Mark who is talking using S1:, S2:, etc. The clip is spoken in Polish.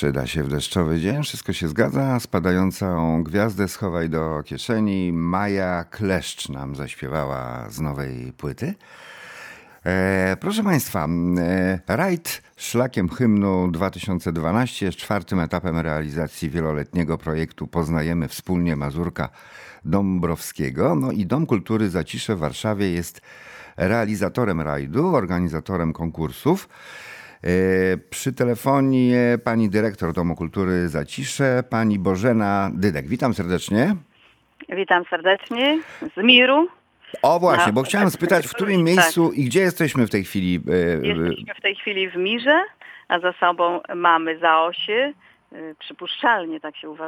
S1: Przyda się w deszczowy dzień, wszystko się zgadza. Spadającą gwiazdę schowaj do kieszeni. Maja Kleszcz nam zaśpiewała z nowej płyty. E, proszę Państwa, e, rajd szlakiem hymnu 2012 jest czwartym etapem realizacji wieloletniego projektu Poznajemy Wspólnie Mazurka Dąbrowskiego. No i Dom Kultury Zacisze w Warszawie jest realizatorem rajdu, organizatorem konkursów. E, Przy telefonie pani dyrektor Domu Kultury Zacisze, pani Bożena Dydek. Witam serdecznie.
S2: Witam serdecznie z Miru.
S1: O właśnie,
S2: Na-
S1: bo chciałem spytać, w którym
S2: tak.
S1: miejscu i gdzie jesteśmy w tej chwili? e,
S2: Jesteśmy w tej chwili w Mirze, a za sobą mamy Zaosie. Y, Przypuszczalnie tak się uważa,